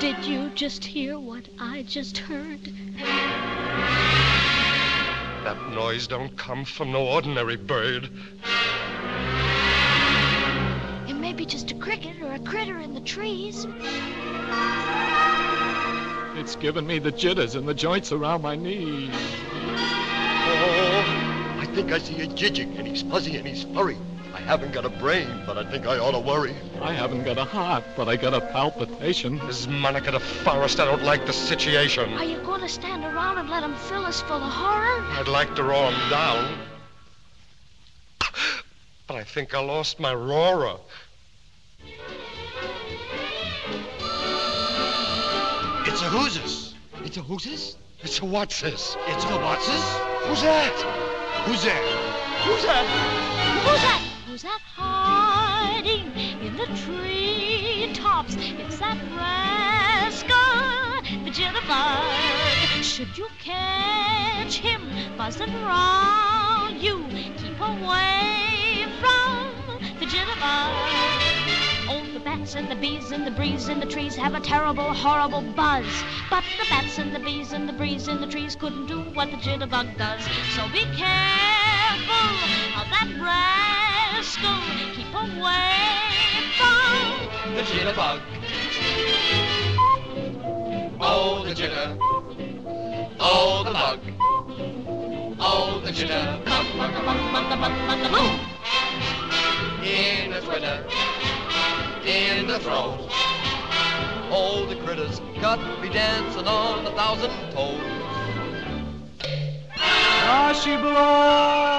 Did you just hear what I just heard? That noise don't come from no ordinary bird. It may be just a cricket or a critter in the trees. It's giving me the jitters and the joints around my knees. Oh, I think I see a jijig, and he's fuzzy and he's furry. I haven't got a brain, but I think I ought to worry. I haven't got a heart, but I got a palpitation. This Monica the Forest, I don't like the situation. Are you going to stand around and let them fill us full of horror? I'd like to roar 'em down. But I think I lost my roarer. It's a who's It's a who's It's a what's this? It's a what's Who's that? Who's there? Who's that? Who's that? Who's that hiding in the tree tops? It's that rascal, the jitterbug. Should you catch him buzzing around you, keep away from the jitterbug. Oh, the bats and the bees and the breeze in the trees have a terrible, horrible buzz. But the bats and the bees and the breeze in the trees couldn't do what the jitterbug does. So be careful of that rascal. Keep away from The jitterbug. Oh, the jitter. Oh, the bug. Oh, the jitter. Bug, bug, bug, bug, bug, bug, bug, bug. In the twitter. In the throat. All the critters got me dancing on a thousand toes. Ah, she blows!